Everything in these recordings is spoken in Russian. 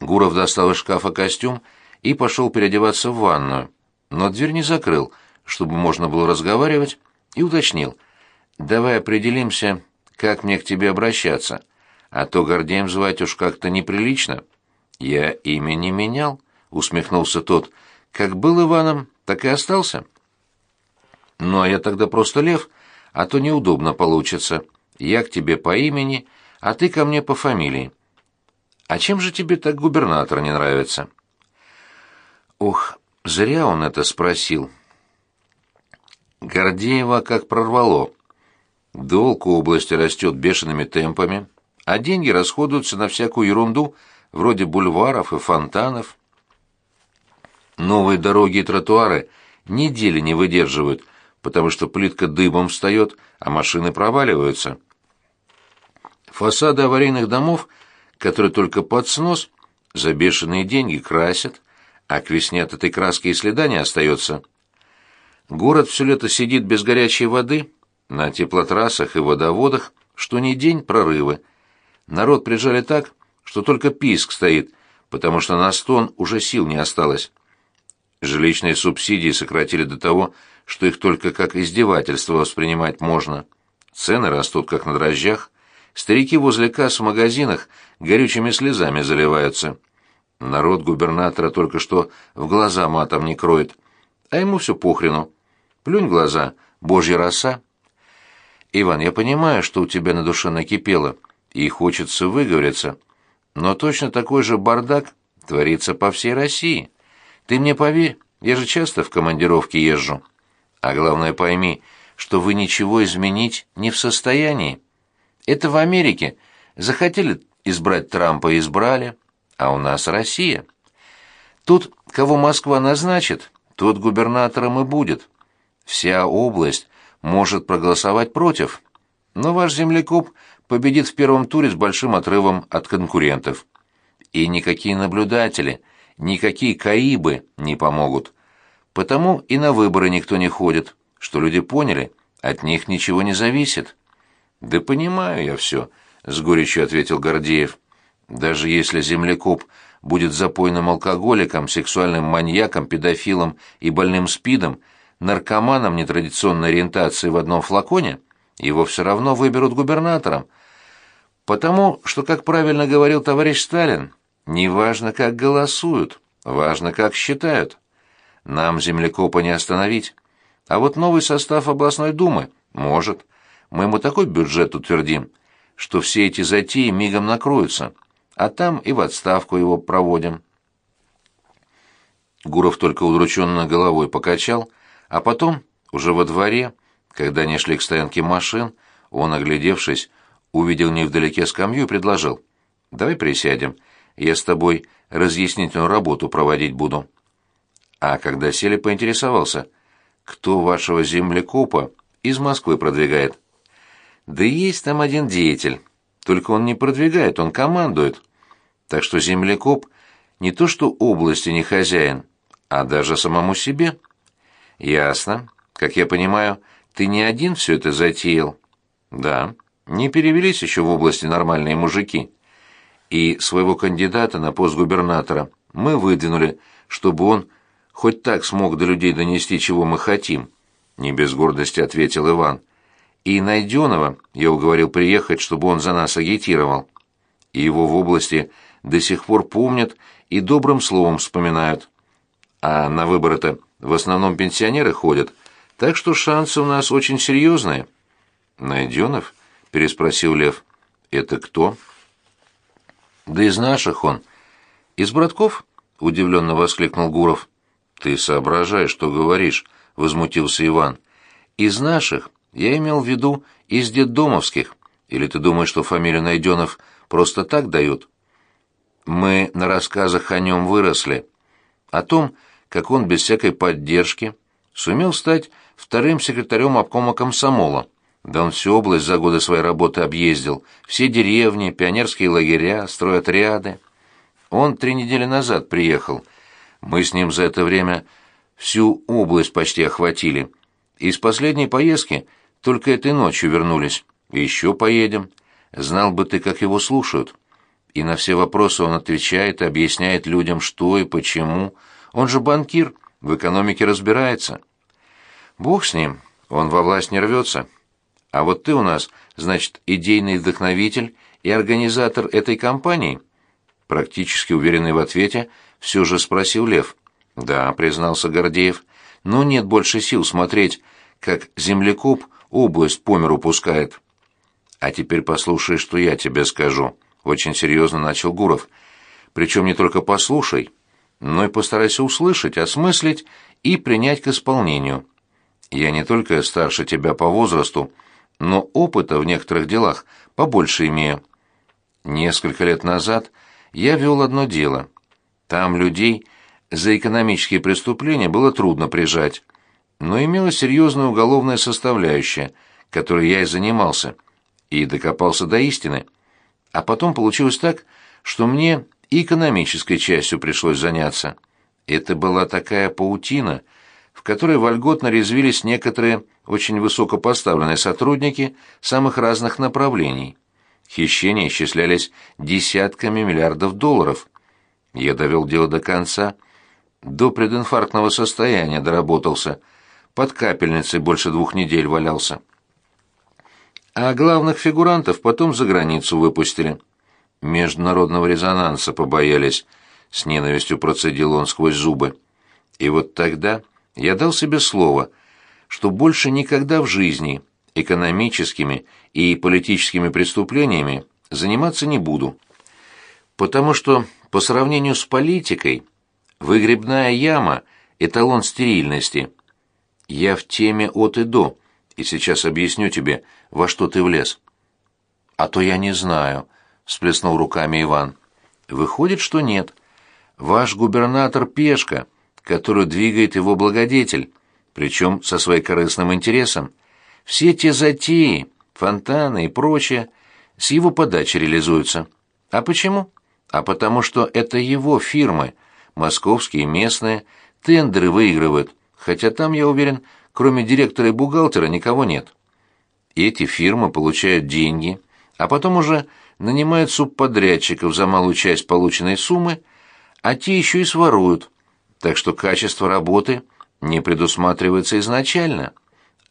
Гуров достал из шкафа костюм и пошел переодеваться в ванную, но дверь не закрыл, чтобы можно было разговаривать, и уточнил. «Давай определимся, как мне к тебе обращаться, а то Гордеем звать уж как-то неприлично». «Я имя не менял», — усмехнулся тот. «Как был Иваном, так и остался». «Ну, а я тогда просто Лев, а то неудобно получится. Я к тебе по имени, а ты ко мне по фамилии. А чем же тебе так губернатор не нравится?» Ох, зря он это спросил. Гордеева как прорвало. Долг у области растет бешеными темпами, а деньги расходуются на всякую ерунду, вроде бульваров и фонтанов. Новые дороги и тротуары недели не выдерживают, потому что плитка дыбом встает, а машины проваливаются. Фасады аварийных домов, которые только под снос, за бешеные деньги красят, а к весне от этой краски и следа не остается. Город все лето сидит без горячей воды, на теплотрассах и водоводах, что ни день прорывы. Народ прижали так, что только писк стоит, потому что на стон уже сил не осталось. Жилищные субсидии сократили до того, что их только как издевательство воспринимать можно. Цены растут как на дрожжах. Старики возле касс в магазинах горючими слезами заливаются. Народ губернатора только что в глаза матом не кроет, а ему все похрену. Плюнь глаза, божья роса. Иван, я понимаю, что у тебя на душе накипело, и хочется выговориться, но точно такой же бардак творится по всей России. Ты мне поверь, я же часто в командировке езжу. А главное пойми, что вы ничего изменить не в состоянии. Это в Америке. Захотели избрать Трампа избрали а у нас Россия. Тут кого Москва назначит, тот губернатором и будет. Вся область может проголосовать против, но ваш землекоп победит в первом туре с большим отрывом от конкурентов. И никакие наблюдатели, никакие каибы не помогут. Потому и на выборы никто не ходит, что люди поняли, от них ничего не зависит. «Да понимаю я все», — с горечью ответил Гордеев. Даже если землекоп будет запойным алкоголиком, сексуальным маньяком, педофилом и больным спидом, наркоманом нетрадиционной ориентации в одном флаконе, его все равно выберут губернатором. Потому что, как правильно говорил товарищ Сталин, не важно, как голосуют, важно, как считают. Нам землекопа не остановить. А вот новый состав областной думы может. Мы ему такой бюджет утвердим, что все эти затеи мигом накроются а там и в отставку его проводим. Гуров только удрученно головой покачал, а потом, уже во дворе, когда они шли к стоянке машин, он, оглядевшись, увидел невдалеке скамью и предложил. «Давай присядем, я с тобой разъяснительную работу проводить буду». А когда сели, поинтересовался, кто вашего землекопа из Москвы продвигает. «Да есть там один деятель, только он не продвигает, он командует. Так что землекоп не то что области не хозяин, а даже самому себе. Ясно. Как я понимаю, ты не один все это затеял? Да. Не перевелись еще в области нормальные мужики. И своего кандидата на пост губернатора мы выдвинули, чтобы он хоть так смог до людей донести, чего мы хотим. Не без гордости ответил Иван. И Найденова я уговорил приехать, чтобы он за нас агитировал. И его в области до сих пор помнят и добрым словом вспоминают. А на выборы-то в основном пенсионеры ходят, так что шансы у нас очень серьезные. «Найденов?» — переспросил Лев. «Это кто?» «Да из наших он». «Из братков?» — удивленно воскликнул Гуров. «Ты соображаешь, что говоришь», — возмутился Иван. «Из наших я имел в виду из детдомовских. Или ты думаешь, что фамилию Найденов просто так дают?» Мы на рассказах о нем выросли. О том, как он без всякой поддержки сумел стать вторым секретарем обкома комсомола. Да он всю область за годы своей работы объездил, все деревни, пионерские лагеря, стройотряды. Он три недели назад приехал. Мы с ним за это время всю область почти охватили. Из последней поездки только этой ночью вернулись. Еще поедем. Знал бы ты, как его слушают. И на все вопросы он отвечает объясняет людям, что и почему. Он же банкир, в экономике разбирается. Бог с ним, он во власть не рвется. А вот ты у нас, значит, идейный вдохновитель и организатор этой кампании? Практически уверенный в ответе, все же спросил Лев. Да, признался Гордеев. Но нет больше сил смотреть, как землекоп область по миру пускает. А теперь послушай, что я тебе скажу, очень серьезно начал Гуров. Причем не только послушай, но и постарайся услышать, осмыслить и принять к исполнению. Я не только старше тебя по возрасту, но опыта в некоторых делах побольше имею. Несколько лет назад я вел одно дело. Там людей за экономические преступления было трудно прижать, но имела серьезная уголовная составляющая, которой я и занимался, и докопался до истины. А потом получилось так, что мне и экономической частью пришлось заняться. Это была такая паутина, в которой вольготно резвились некоторые очень высокопоставленные сотрудники самых разных направлений. Хищения исчислялись десятками миллиардов долларов. Я довел дело до конца, до прединфарктного состояния доработался, под капельницей больше двух недель валялся. А главных фигурантов потом за границу выпустили. Международного резонанса побоялись, с ненавистью процедил он сквозь зубы. И вот тогда я дал себе слово, что больше никогда в жизни экономическими и политическими преступлениями заниматься не буду. Потому что по сравнению с политикой выгребная яма – эталон стерильности. Я в теме от и до, и сейчас объясню тебе, во что ты влез. А то я не знаю, всплеснул руками Иван. Выходит, что нет. Ваш губернатор пешка, которую двигает его благодетель, причем со своим корыстным интересом. Все те затеи, фонтаны и прочее с его подачи реализуются. А почему? А потому что это его фирмы, московские местные, тендеры выигрывают, хотя там, я уверен, кроме директора и бухгалтера никого нет. Эти фирмы получают деньги, а потом уже нанимают субподрядчиков за малую часть полученной суммы, а те еще и своруют, так что качество работы не предусматривается изначально.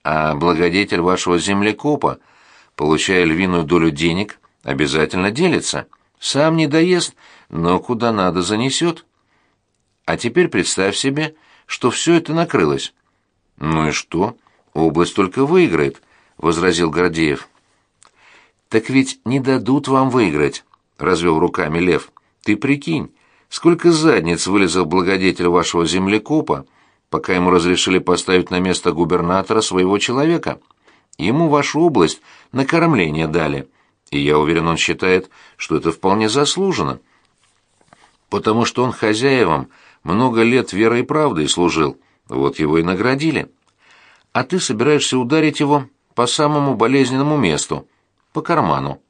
А благодетель вашего землекопа, получая львиную долю денег, обязательно делится. Сам не доест, но куда надо занесет. А теперь представь себе, что все это накрылось. Ну и что? Область только выиграет, возразил Гордеев. Так ведь не дадут вам выиграть, развел руками Лев. Ты прикинь, сколько задниц вылезал благодетель вашего землекопа, пока ему разрешили поставить на место губернатора своего человека. Ему вашу область на кормление дали, и я уверен, он считает, что это вполне заслуженно, потому что он хозяевам много лет верой и правдой служил, вот его и наградили. А ты собираешься ударить его по самому болезненному месту, по карману.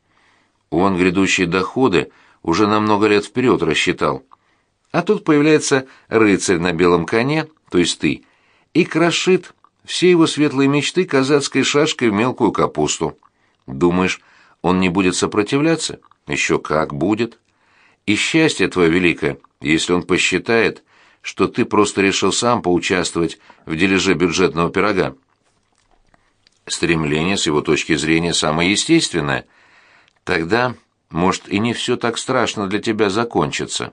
Он грядущие доходы уже на много лет вперед рассчитал. А тут появляется рыцарь на белом коне, то есть ты, и крошит все его светлые мечты казацкой шашкой в мелкую капусту. Думаешь, он не будет сопротивляться? Еще как будет. И счастье твое великое, если он посчитает, что ты просто решил сам поучаствовать в дележе бюджетного пирога. Стремление, с его точки зрения, самое естественное. Тогда, может, и не все так страшно для тебя закончится.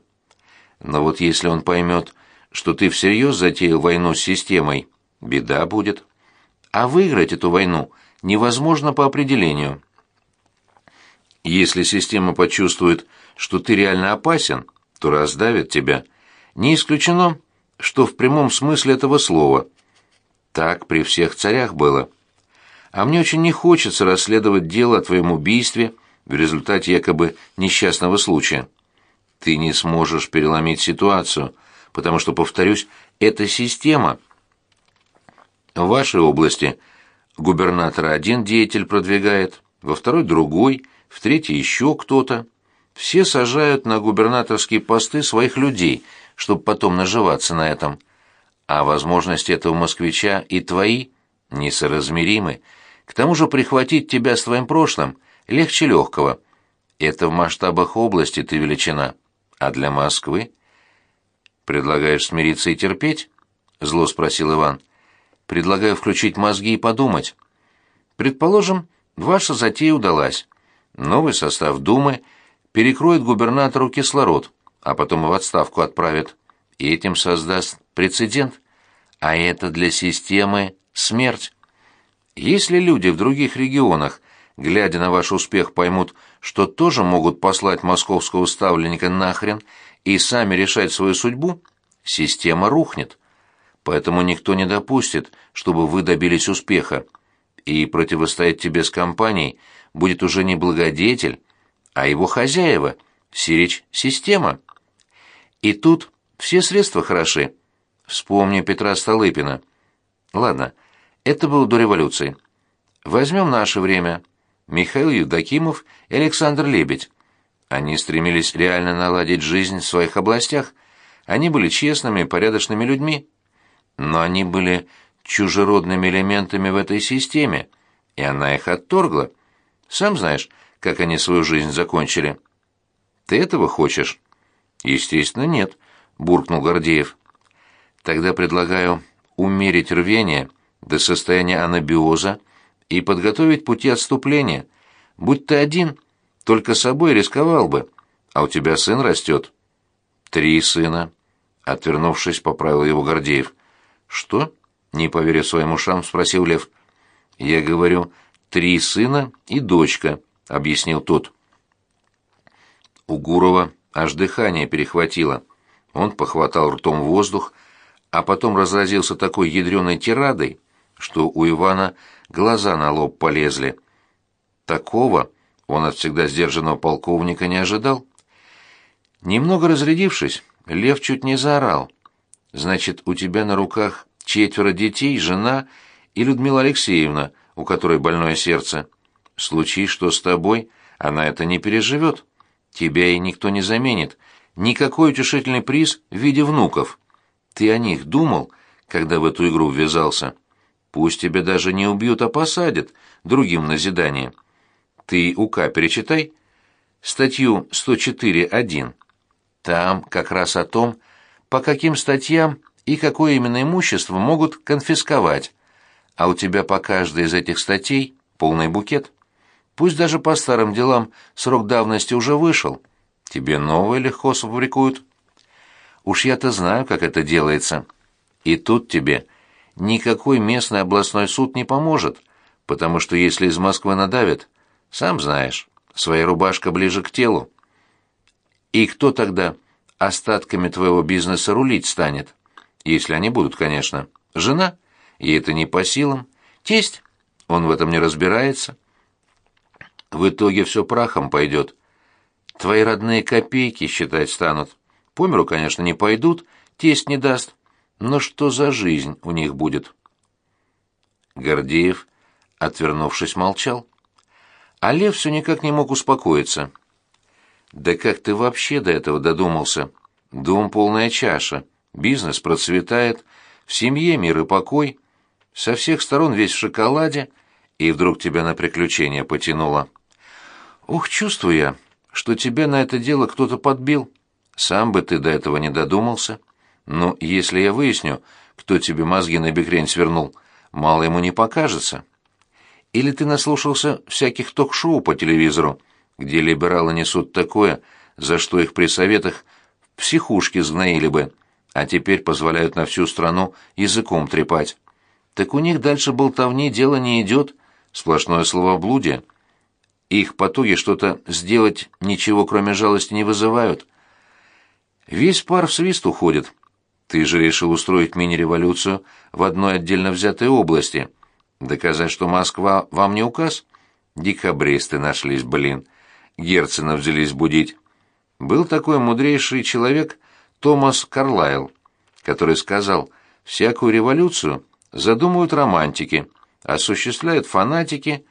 Но вот если он поймет, что ты всерьез затеял войну с системой, беда будет. А выиграть эту войну невозможно по определению. Если система почувствует, что ты реально опасен, то раздавит тебя. Не исключено, что в прямом смысле этого слова. Так при всех царях было. А мне очень не хочется расследовать дело о твоем убийстве в результате якобы несчастного случая. Ты не сможешь переломить ситуацию, потому что, повторюсь, это система. В вашей области губернатора один деятель продвигает, во второй другой, в третий еще кто-то. Все сажают на губернаторские посты своих людей, чтобы потом наживаться на этом. А возможности этого москвича и твои несоразмеримы. К тому же прихватить тебя с твоим прошлым легче легкого. Это в масштабах области ты величина. А для Москвы? Предлагаешь смириться и терпеть? Зло спросил Иван. Предлагаю включить мозги и подумать. Предположим, ваша затея удалась. Новый состав Думы перекроет губернатору кислород, а потом и в отставку отправит. И этим создаст прецедент. А это для системы смерть. Если люди в других регионах, глядя на ваш успех, поймут, что тоже могут послать московского ставленника нахрен и сами решать свою судьбу, система рухнет. Поэтому никто не допустит, чтобы вы добились успеха. И противостоять тебе с компанией будет уже не благодетель, а его хозяева, сирич система. И тут все средства хороши. Вспомни Петра Столыпина. Ладно, это было до революции. Возьмем наше время. Михаил Евдокимов и Александр Лебедь. Они стремились реально наладить жизнь в своих областях. Они были честными и порядочными людьми. Но они были чужеродными элементами в этой системе, и она их отторгла. Сам знаешь, как они свою жизнь закончили. Ты этого хочешь? Естественно, нет, буркнул Гордеев. Тогда предлагаю умерить рвение до состояния анабиоза и подготовить пути отступления. Будь ты один, только собой рисковал бы, а у тебя сын растет. Три сына. Отвернувшись, поправил его Гордеев. Что? Не поверив своим ушам, спросил Лев. Я говорю, три сына и дочка, объяснил тот. У Гурова аж дыхание перехватило. Он похватал ртом воздух, а потом разразился такой ядреной тирадой, что у Ивана глаза на лоб полезли. Такого он от всегда сдержанного полковника не ожидал. Немного разрядившись, Лев чуть не заорал. «Значит, у тебя на руках четверо детей, жена и Людмила Алексеевна, у которой больное сердце. Случись что с тобой, она это не переживет. Тебя и никто не заменит. Никакой утешительный приз в виде внуков. Ты о них думал, когда в эту игру ввязался? Пусть тебя даже не убьют, а посадят, другим назидание. Ты УК перечитай. Статью 104.1. Там как раз о том, по каким статьям и какое именно имущество могут конфисковать. А у тебя по каждой из этих статей полный букет. Пусть даже по старым делам срок давности уже вышел. Тебе новое легко сфабрикуют. Уж я-то знаю, как это делается. И тут тебе никакой местный областной суд не поможет, потому что если из Москвы надавят, сам знаешь, своя рубашка ближе к телу. И кто тогда остатками твоего бизнеса рулить станет? Если они будут, конечно. Жена? Ей это не по силам. Тесть? Он в этом не разбирается. В итоге все прахом пойдет. Твои родные копейки считать станут. По миру, конечно, не пойдут, тесть не даст. Но что за жизнь у них будет? Гордеев, отвернувшись, молчал. А Лев все никак не мог успокоиться. «Да как ты вообще до этого додумался? Дом полная чаша, бизнес процветает, в семье мир и покой, со всех сторон весь в шоколаде, и вдруг тебя на приключения потянуло. Ух, чувствую я, что тебя на это дело кто-то подбил. Сам бы ты до этого не додумался. Но если я выясню, кто тебе мозги на бекрень свернул, мало ему не покажется. Или ты наслушался всяких ток-шоу по телевизору, где либералы несут такое, за что их при советах в психушке сгноили бы, а теперь позволяют на всю страну языком трепать. Так у них дальше болтовни дело не идет, сплошное словоблудие. Их потуги что-то сделать ничего, кроме жалости, не вызывают. Весь пар в свист уходит. Ты же решил устроить мини-революцию в одной отдельно взятой области. Доказать, что Москва вам не указ? Декабристы нашлись, блин. Герцена взялись будить. Был такой мудрейший человек Томас Карлайл, который сказал, всякую революцию задумывают романтики, осуществляют фанатики,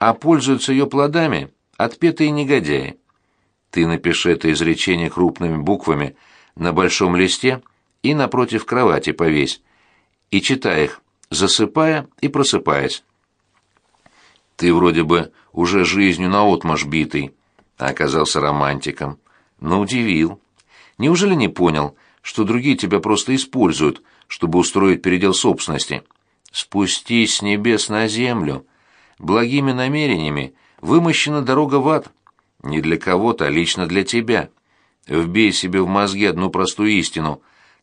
а пользуются ее плодами отпетые негодяи. Ты напиши это изречение крупными буквами на большом листе и напротив кровати повесь, и читай их, засыпая и просыпаясь. Ты вроде бы уже жизнью наотмашь битый, а оказался романтиком. Но удивил. Неужели не понял, что другие тебя просто используют, чтобы устроить передел собственности? Спустись с небес на землю. Благими намерениями вымощена дорога в ад. Не для кого-то, а лично для тебя. Вбей себе в мозги одну простую истину.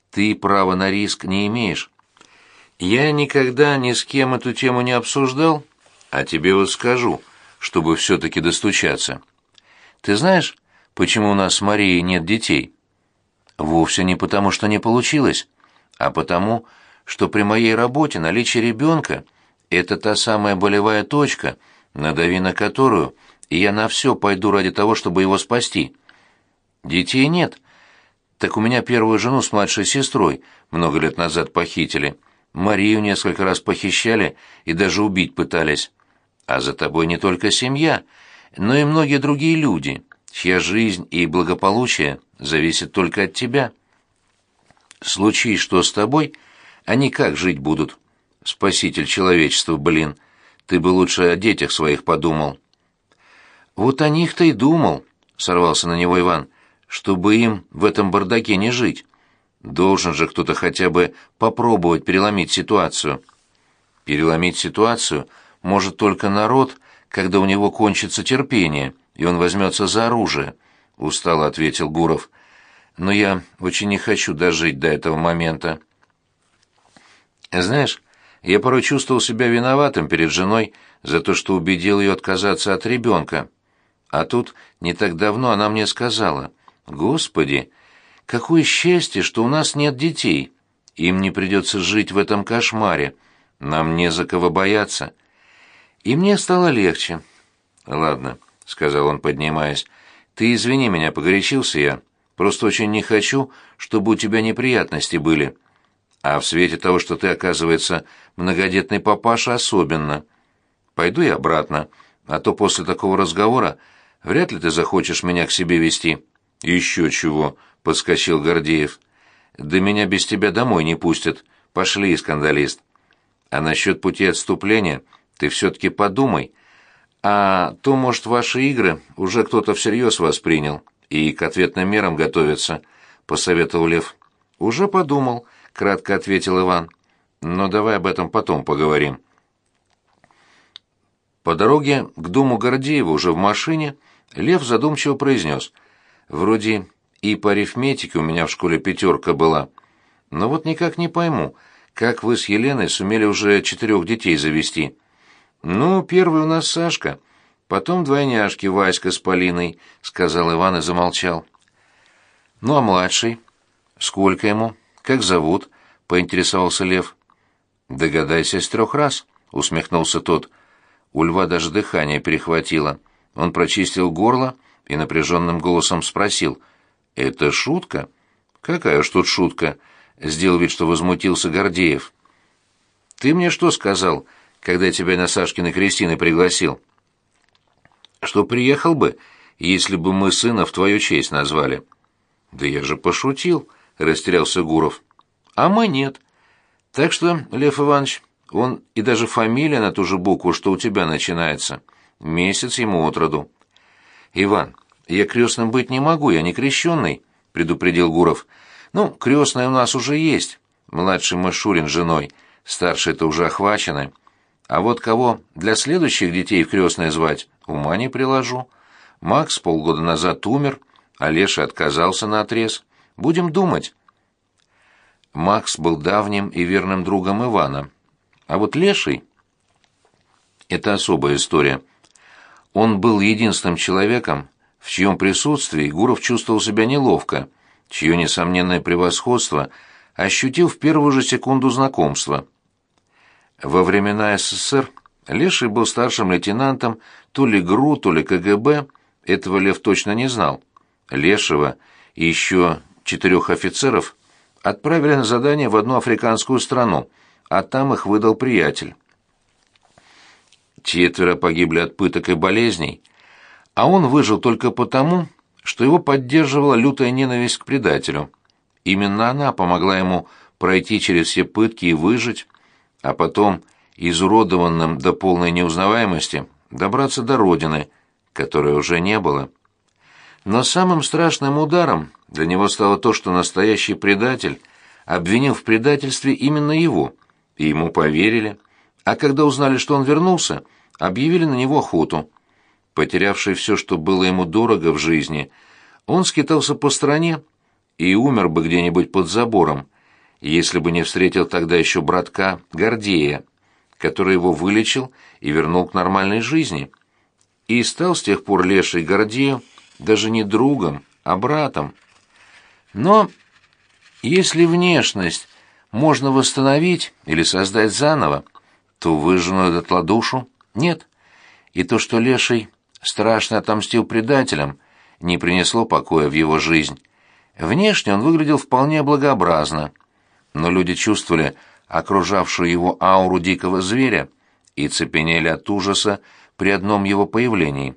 Ты права на риск не имеешь. Я никогда ни с кем эту тему не обсуждал, а тебе вот скажу, чтобы все-таки достучаться. Ты знаешь, почему у нас с Марией нет детей? Вовсе не потому, что не получилось, а потому, что при моей работе наличие ребенка — это та самая болевая точка, надави на которую, и я на все пойду ради того, чтобы его спасти. Детей нет. Так у меня первую жену с младшей сестрой много лет назад похитили. Марию несколько раз похищали и даже убить пытались. А за тобой не только семья, но и многие другие люди, чья жизнь и благополучие зависят только от тебя. Случись что с тобой, они как жить будут? Спаситель человечества, блин. Ты бы лучше о детях своих подумал. Вот о них-то и думал, сорвался на него Иван, чтобы им в этом бардаке не жить. Должен же кто-то хотя бы попробовать переломить ситуацию. Переломить ситуацию может только народ, когда у него кончится терпение, и он возьмется за оружие, — устало ответил Гуров. Но я очень не хочу дожить до этого момента. Знаешь, я порой чувствовал себя виноватым перед женой за то, что убедил ее отказаться от ребенка. А тут не так давно она мне сказала, «Господи, какое счастье, что у нас нет детей. Им не придется жить в этом кошмаре. Нам не за кого бояться». И мне стало легче. «Ладно», — сказал он, поднимаясь, — «ты извини меня, погорячился я. Просто очень не хочу, чтобы у тебя неприятности были. А в свете того, что ты, оказывается, многодетный папаша, особенно. Пойду я обратно, а то после такого разговора вряд ли ты захочешь меня к себе вести». «Еще чего», — подскочил Гордеев. «Да меня без тебя домой не пустят. Пошли, скандалист». «А насчет пути отступления...» Ты все-таки подумай. А то, может, ваши игры уже кто-то всерьез воспринял и к ответным мерам готовится, — посоветовал Лев. Уже подумал, — кратко ответил Иван. Но давай об этом потом поговорим. По дороге к дому Гордеева уже в машине Лев задумчиво произнес. Вроде и по арифметике у меня в школе пятерка была. Но вот никак не пойму, как вы с Еленой сумели уже четырех детей завести. «Ну, первый у нас Сашка, потом двойняшки Васька с Полиной», — сказал Иван и замолчал. «Ну, а младший? Сколько ему? Как зовут?» — поинтересовался Лев. «Догадайся с трех раз», — усмехнулся тот. У льва даже дыхание перехватило. Он прочистил горло и напряженным голосом спросил. «Это шутка?» «Какая ж тут шутка?» — сделал вид, что возмутился Гордеев. «Ты мне что сказал?» когда тебя на Сашкины крестины пригласил. Что приехал бы, если бы мы сына в твою честь назвали. Да я же пошутил, растерялся Гуров. А мы нет. Так что, Лев Иванович, он и даже фамилия на ту же букву, что у тебя начинается. Месяц ему от роду. Иван, я крестным быть не могу, я не крещенный, предупредил Гуров. Ну, крестная у нас уже есть. Младший Машурин с женой, старший-то уже охвачены. А вот кого для следующих детей в крестное звать, ума не приложу. Макс полгода назад умер, а Леша отказался на отрез. Будем думать. Макс был давним и верным другом Ивана. А вот Леший — это особая история. Он был единственным человеком, в чьем присутствии Гуров чувствовал себя неловко, чье несомненное превосходство ощутил в первую же секунду знакомства — во времена СССР Леший был старшим лейтенантом то ли ГРУ, то ли КГБ, этого Лев точно не знал. Лешего еще четырех офицеров отправили на задание в одну африканскую страну, а там их выдал приятель. Четверо погибли от пыток и болезней, а он выжил только потому, что его поддерживала лютая ненависть к предателю. Именно она помогла ему пройти через все пытки и выжить, а потом, изуродованным до полной неузнаваемости, добраться до родины, которой уже не было. Но самым страшным ударом для него стало то, что настоящий предатель обвинил в предательстве именно его, и ему поверили. А когда узнали, что он вернулся, объявили на него охоту. Потерявший все, что было ему дорого в жизни, он скитался по стране и умер бы где-нибудь под забором, если бы не встретил тогда еще братка Гордея, который его вылечил и вернул к нормальной жизни. И стал с тех пор леший Гордею даже не другом, а братом. Но если внешность можно восстановить или создать заново, то выжженную дотла душу нет. И то, что Леший страшно отомстил предателям, не принесло покоя в его жизнь. Внешне он выглядел вполне благообразно, но люди чувствовали окружавшую его ауру дикого зверя и цепенели от ужаса при одном его появлении.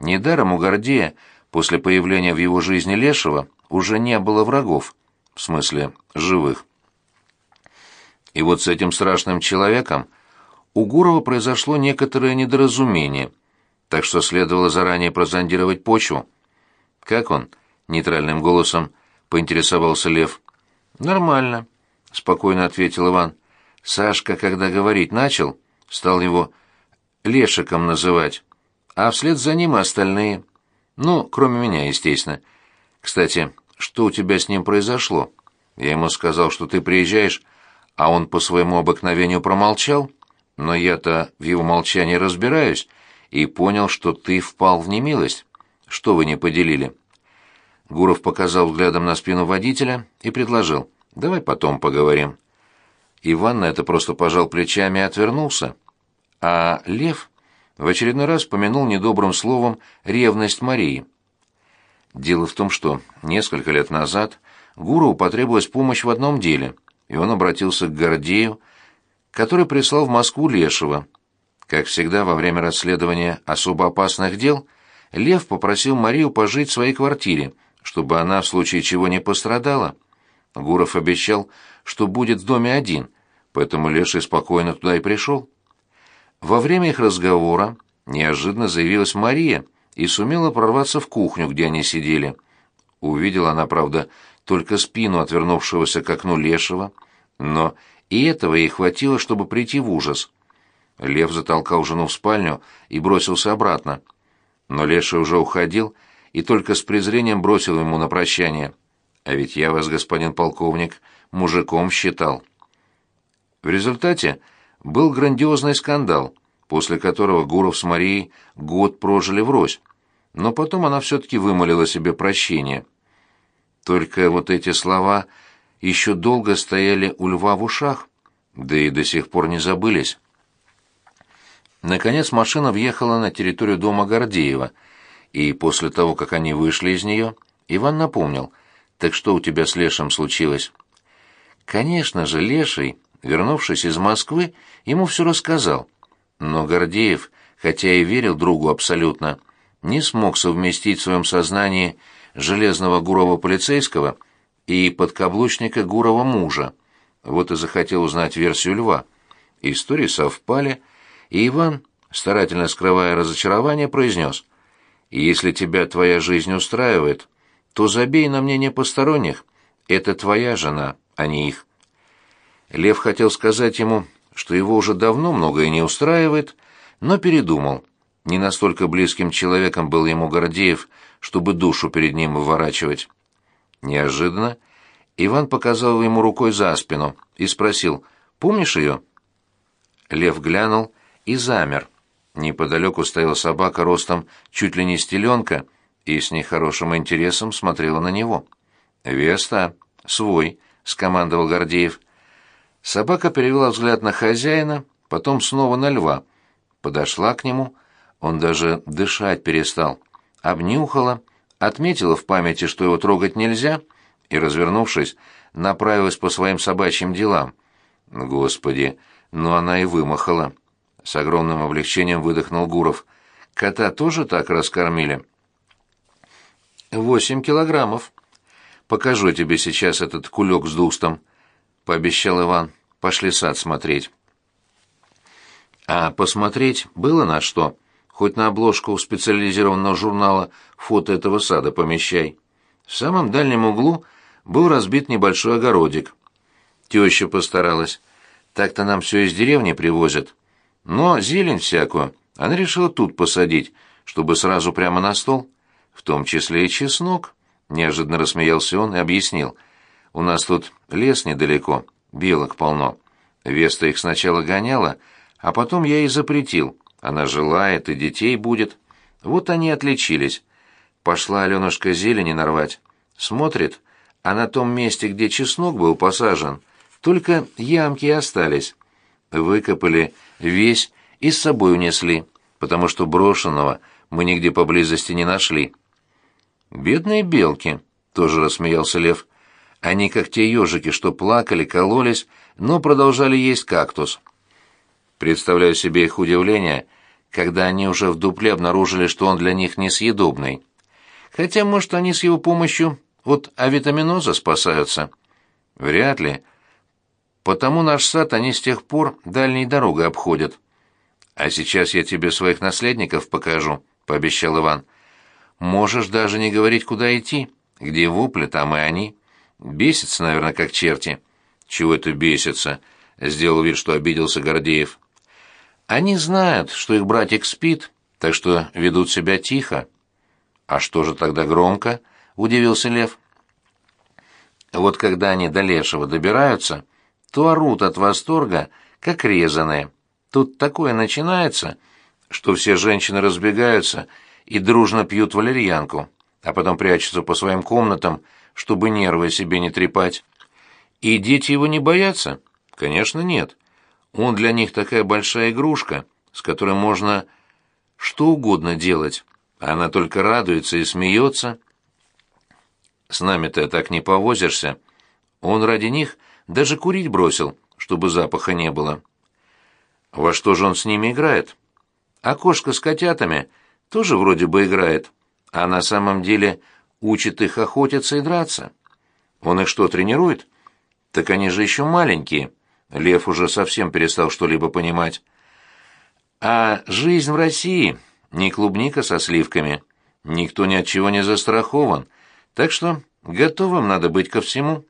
Недаром у Гордея после появления в его жизни Лешего уже не было врагов, в смысле живых. И вот с этим страшным человеком у Гурова произошло некоторое недоразумение, так что следовало заранее прозондировать почву. «Как он?» — нейтральным голосом поинтересовался Лев. «Нормально», — спокойно ответил Иван. Сашка, когда говорить начал, стал его Лешиком называть, а вслед за ним остальные. Ну, кроме меня, естественно. Кстати, что у тебя с ним произошло? Я ему сказал, что ты приезжаешь, а он по своему обыкновению промолчал, но я-то в его молчании разбираюсь и понял, что ты впал в немилость. Что вы не поделили?» Гуров показал взглядом на спину водителя и предложил. «Давай потом поговорим». Иван на это просто пожал плечами и отвернулся. А Лев в очередной раз помянул недобрым словом ревность Марии. Дело в том, что несколько лет назад Гурову потребовалась помощь в одном деле, и он обратился к Гордею, который прислал в Москву Лешего. Как всегда во время расследования особо опасных дел, Лев попросил Марию пожить в своей квартире, чтобы она в случае чего не пострадала. Гуров обещал, что будет в доме один, поэтому Леший спокойно туда и пришел. Во время их разговора неожиданно заявилась Мария и сумела прорваться в кухню, где они сидели. Увидела она, правда, только спину отвернувшегося к окну Лешего, но и этого ей хватило, чтобы прийти в ужас. Лев затолкал жену в спальню и бросился обратно. Но Леша уже уходил и только с презрением бросил ему на прощание. «А ведь я вас, господин полковник, мужиком считал». В результате был грандиозный скандал, после которого Гуров с Марией год прожили врозь, но потом она все-таки вымолила себе прощение. Только вот эти слова еще долго стояли у льва в ушах, да и до сих пор не забылись. Наконец машина въехала на территорию дома Гордеева, и после того, как они вышли из нее, Иван напомнил, «Так что у тебя с Лешем случилось?» Конечно же, Леший Вернувшись из Москвы, ему все рассказал. Но Гордеев, хотя и верил другу абсолютно, не смог совместить в своем сознании железного Гурова полицейского и подкаблучника Гурова мужа. Вот и захотел узнать версию Льва. Истории совпали, и Иван, старательно скрывая разочарование, произнес, «Если тебя твоя жизнь устраивает, то забей на мнение посторонних. Это твоя жена, а не их». Лев хотел сказать ему, что его уже давно многое не устраивает, но передумал. Не настолько близким человеком был ему Гордеев, чтобы душу перед ним выворачивать. Неожиданно Иван показал ему рукой за спину и спросил, «Помнишь ее?» Лев глянул и замер. Неподалеку стояла собака ростом чуть ли не стеленка и с нехорошим интересом смотрела на него. «Веста, свой», — скомандовал Гордеев. Собака перевела взгляд на хозяина, потом снова на льва. Подошла к нему, он даже дышать перестал. Обнюхала, отметила в памяти, что его трогать нельзя, и, развернувшись, направилась по своим собачьим делам. Господи, ну она и вымахала. С огромным облегчением выдохнул Гуров. Кота тоже так раскормили? Восемь килограммов. Покажу тебе сейчас этот кулек с дустом пообещал Иван. Пошли сад смотреть. А посмотреть было на что. Хоть на обложку специализированного журнала фото этого сада помещай. В самом дальнем углу был разбит небольшой огородик. Теща постаралась. Так-то нам все из деревни привозят. Но зелень всякую она решила тут посадить, чтобы сразу прямо на стол. В том числе и чеснок. Неожиданно рассмеялся он и объяснил. У нас тут лес недалеко, белок полно. Веста их сначала гоняла, а потом я ей запретил. Она желает и детей будет. Вот они отличились. Пошла Аленушка зелени нарвать. Смотрит, а на том месте, где чеснок был посажен, только ямки остались. Выкопали весь и с собой унесли, потому что брошенного мы нигде поблизости не нашли. «Бедные белки», — тоже рассмеялся Лев. «Они как те ежики, что плакали, кололись, но продолжали есть кактус». Представляю себе их удивление, когда они уже в дупле обнаружили, что он для них несъедобный. Хотя, может, они с его помощью от авитаминоза спасаются. Вряд ли. Потому наш сад они с тех пор дальней дорогой обходят. А сейчас я тебе своих наследников покажу, пообещал Иван. Можешь даже не говорить, куда идти. Где вопли, там и они. Бесится, наверное, как черти. Чего это бесится? Сделал вид, что обиделся Гордеев. Они знают, что их братик спит, так что ведут себя тихо. А что же тогда громко? удивился Лев. Вот когда они до Лешего добираются, то орут от восторга, как резаные. Тут такое начинается, что все женщины разбегаются и дружно пьют валерьянку, а потом прячутся по своим комнатам, чтобы нервы себе не трепать. И дети его не боятся? Конечно, нет. Он для них такая большая игрушка, с которой можно что угодно делать. Она только радуется и смеется. С нами-то так не повозишься. Он ради них даже курить бросил, чтобы запаха не было. Во что же он с ними играет? А кошка с котятами тоже вроде бы играет, а на самом деле учит их охотиться и драться. Он их что, тренирует? Так они же еще маленькие. Лев уже совсем перестал что-либо понимать. А жизнь в России не клубника со сливками. Никто ни от чего не застрахован. Так что готовым надо быть ко всему.